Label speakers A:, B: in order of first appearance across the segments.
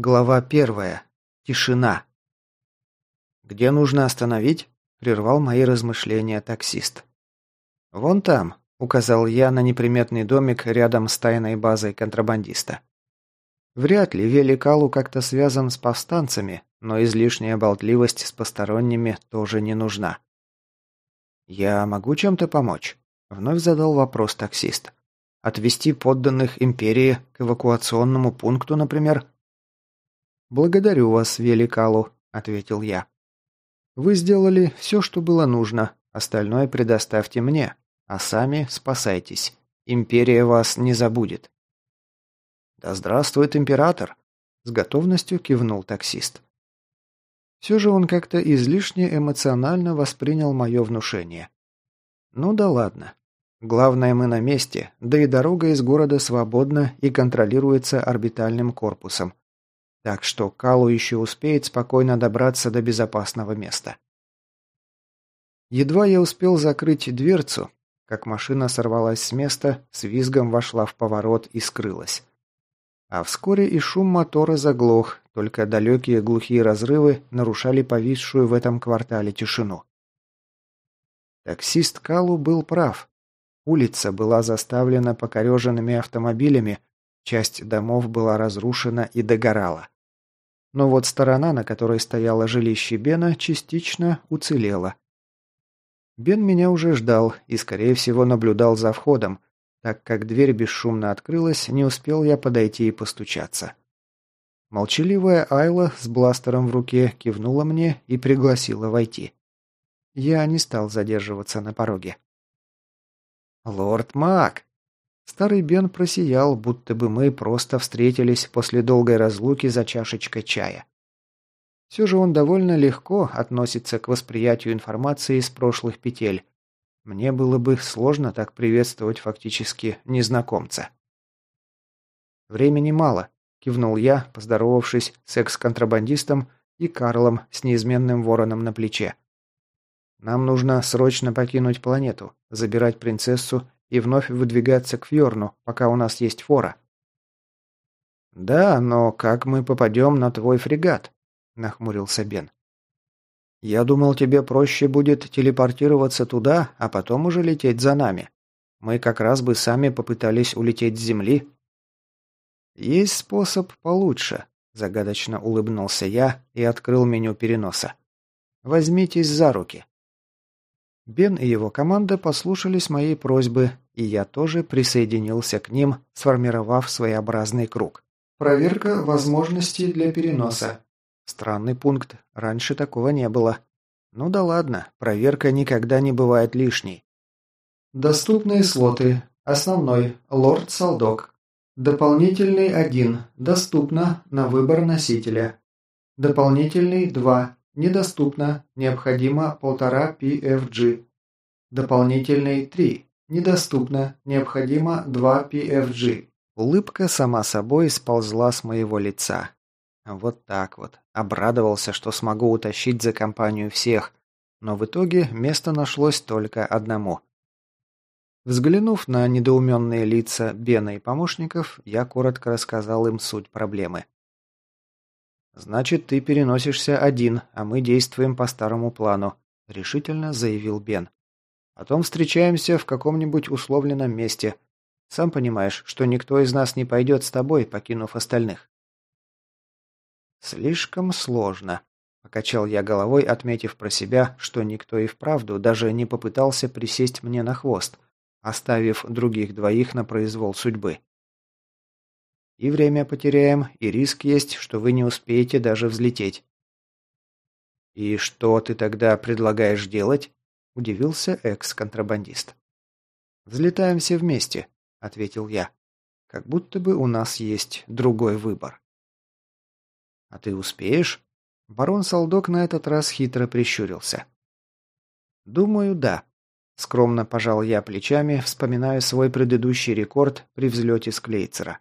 A: Глава первая. Тишина. «Где нужно остановить?» – прервал мои размышления таксист. «Вон там», – указал я на неприметный домик рядом с тайной базой контрабандиста. Вряд ли Великалу как-то связан с повстанцами, но излишняя болтливость с посторонними тоже не нужна. «Я могу чем-то помочь?» – вновь задал вопрос таксист. «Отвести подданных империи к эвакуационному пункту, например?» «Благодарю вас, Великалу», — ответил я. «Вы сделали все, что было нужно. Остальное предоставьте мне, а сами спасайтесь. Империя вас не забудет». «Да здравствует император!» — с готовностью кивнул таксист. Все же он как-то излишне эмоционально воспринял мое внушение. «Ну да ладно. Главное, мы на месте, да и дорога из города свободна и контролируется орбитальным корпусом. Так что Калу еще успеет спокойно добраться до безопасного места. Едва я успел закрыть дверцу, как машина сорвалась с места, с визгом вошла в поворот и скрылась. А вскоре и шум мотора заглох, только далекие глухие разрывы нарушали повисшую в этом квартале тишину. Таксист Калу был прав. Улица была заставлена покореженными автомобилями, Часть домов была разрушена и догорала. Но вот сторона, на которой стояло жилище Бена, частично уцелела. Бен меня уже ждал и, скорее всего, наблюдал за входом, так как дверь бесшумно открылась, не успел я подойти и постучаться. Молчаливая Айла с бластером в руке кивнула мне и пригласила войти. Я не стал задерживаться на пороге. «Лорд Мак!» Старый Бен просиял, будто бы мы просто встретились после долгой разлуки за чашечкой чая. Все же он довольно легко относится к восприятию информации из прошлых петель. Мне было бы сложно так приветствовать фактически незнакомца. «Времени мало», – кивнул я, поздоровавшись с экс-контрабандистом и Карлом с неизменным вороном на плече. «Нам нужно срочно покинуть планету, забирать принцессу и вновь выдвигаться к Фьорну, пока у нас есть фора. «Да, но как мы попадем на твой фрегат?» – нахмурился Бен. «Я думал, тебе проще будет телепортироваться туда, а потом уже лететь за нами. Мы как раз бы сами попытались улететь с Земли». «Есть способ получше», – загадочно улыбнулся я и открыл меню переноса. «Возьмитесь за руки». Бен и его команда послушались моей просьбы, и я тоже присоединился к ним, сформировав своеобразный круг. Проверка возможностей для переноса. Странный пункт, раньше такого не было. Ну да ладно, проверка никогда не бывает лишней. Доступные слоты. Основной. Лорд Салдок. Дополнительный 1. Доступно на выбор носителя. Дополнительный 2. Недоступно. Необходимо полтора PFG. Дополнительный 3. Недоступно. Необходимо 2 PFG. Улыбка сама собой сползла с моего лица. Вот так вот. Обрадовался, что смогу утащить за компанию всех. Но в итоге место нашлось только одному. Взглянув на недоуменные лица Бена и помощников, я коротко рассказал им суть проблемы. «Значит, ты переносишься один, а мы действуем по старому плану», – решительно заявил Бен. «Потом встречаемся в каком-нибудь условленном месте. Сам понимаешь, что никто из нас не пойдет с тобой, покинув остальных». «Слишком сложно», – покачал я головой, отметив про себя, что никто и вправду даже не попытался присесть мне на хвост, оставив других двоих на произвол судьбы. И время потеряем, и риск есть, что вы не успеете даже взлететь. «И что ты тогда предлагаешь делать?» – удивился экс-контрабандист. «Взлетаем все вместе», – ответил я. «Как будто бы у нас есть другой выбор». «А ты успеешь?» Барон Салдок на этот раз хитро прищурился. «Думаю, да», – скромно пожал я плечами, вспоминая свой предыдущий рекорд при взлете с Клейцера.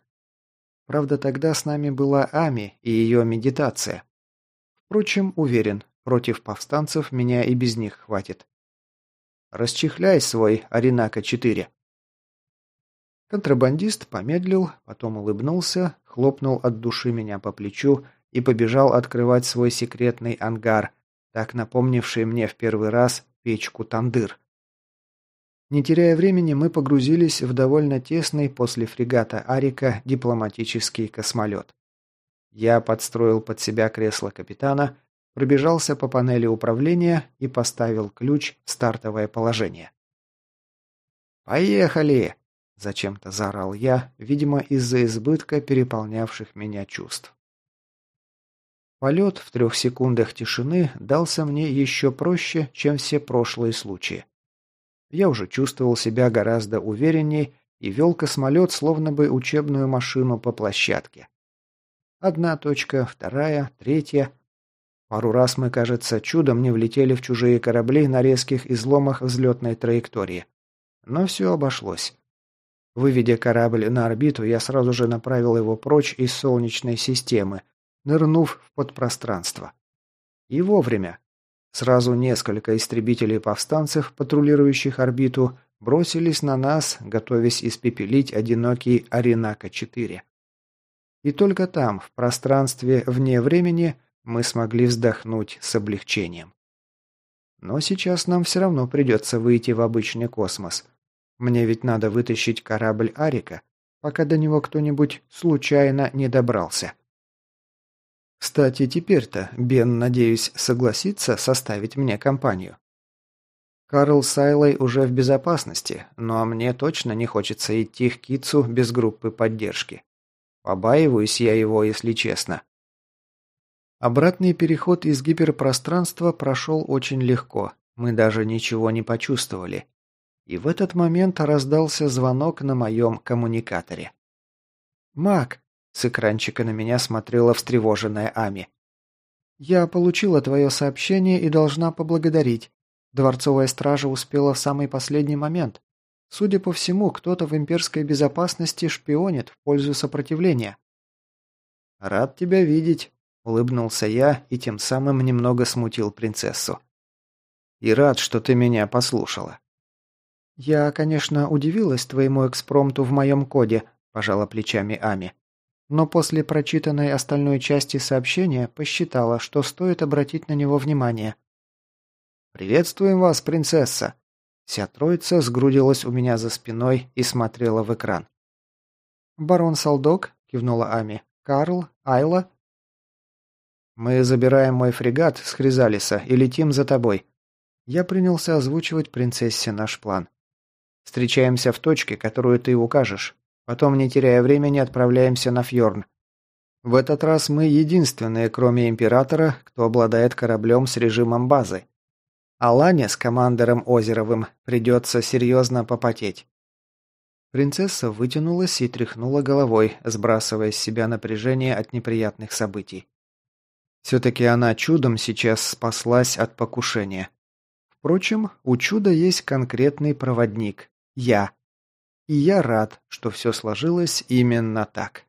A: Правда, тогда с нами была Ами и ее медитация. Впрочем, уверен, против повстанцев меня и без них хватит. Расчехляй свой Аринака-4. Контрабандист помедлил, потом улыбнулся, хлопнул от души меня по плечу и побежал открывать свой секретный ангар, так напомнивший мне в первый раз печку тандыр. Не теряя времени, мы погрузились в довольно тесный после фрегата Арика дипломатический космолет. Я подстроил под себя кресло капитана, пробежался по панели управления и поставил ключ в стартовое положение. «Поехали!» – зачем-то заорал я, видимо, из-за избытка переполнявших меня чувств. Полет в трех секундах тишины дался мне еще проще, чем все прошлые случаи. Я уже чувствовал себя гораздо уверенней и вел космолет словно бы учебную машину по площадке. Одна точка, вторая, третья. Пару раз мы, кажется, чудом не влетели в чужие корабли на резких изломах взлетной траектории. Но все обошлось. Выведя корабль на орбиту, я сразу же направил его прочь из Солнечной системы, нырнув в подпространство. И вовремя. Сразу несколько истребителей повстанцев, патрулирующих орбиту, бросились на нас, готовясь испепелить одинокий Аренака-4. И только там, в пространстве вне времени, мы смогли вздохнуть с облегчением. Но сейчас нам все равно придется выйти в обычный космос. Мне ведь надо вытащить корабль Арика, пока до него кто-нибудь случайно не добрался. Кстати, теперь-то Бен, надеюсь, согласится составить мне компанию. Карл с Айлой уже в безопасности, но мне точно не хочется идти к Китсу без группы поддержки. Побаиваюсь я его, если честно. Обратный переход из гиперпространства прошел очень легко. Мы даже ничего не почувствовали. И в этот момент раздался звонок на моем коммуникаторе. «Мак, с экранчика на меня смотрела встревоженная Ами. «Я получила твое сообщение и должна поблагодарить. Дворцовая стража успела в самый последний момент. Судя по всему, кто-то в имперской безопасности шпионит в пользу сопротивления». «Рад тебя видеть», — улыбнулся я и тем самым немного смутил принцессу. «И рад, что ты меня послушала». «Я, конечно, удивилась твоему экспромту в моем коде», – пожала плечами Ами но после прочитанной остальной части сообщения посчитала, что стоит обратить на него внимание. «Приветствуем вас, принцесса!» Вся троица сгрудилась у меня за спиной и смотрела в экран. «Барон Салдок?» – кивнула Ами. «Карл? Айла?» «Мы забираем мой фрегат с Хризалиса и летим за тобой». Я принялся озвучивать принцессе наш план. «Встречаемся в точке, которую ты укажешь. Потом, не теряя времени, отправляемся на Фьорн. В этот раз мы единственные, кроме Императора, кто обладает кораблем с режимом базы. Алане с командором Озеровым придется серьезно попотеть. Принцесса вытянулась и тряхнула головой, сбрасывая с себя напряжение от неприятных событий. Все-таки она чудом сейчас спаслась от покушения. Впрочем, у чуда есть конкретный проводник – я. И я рад, что все сложилось именно так.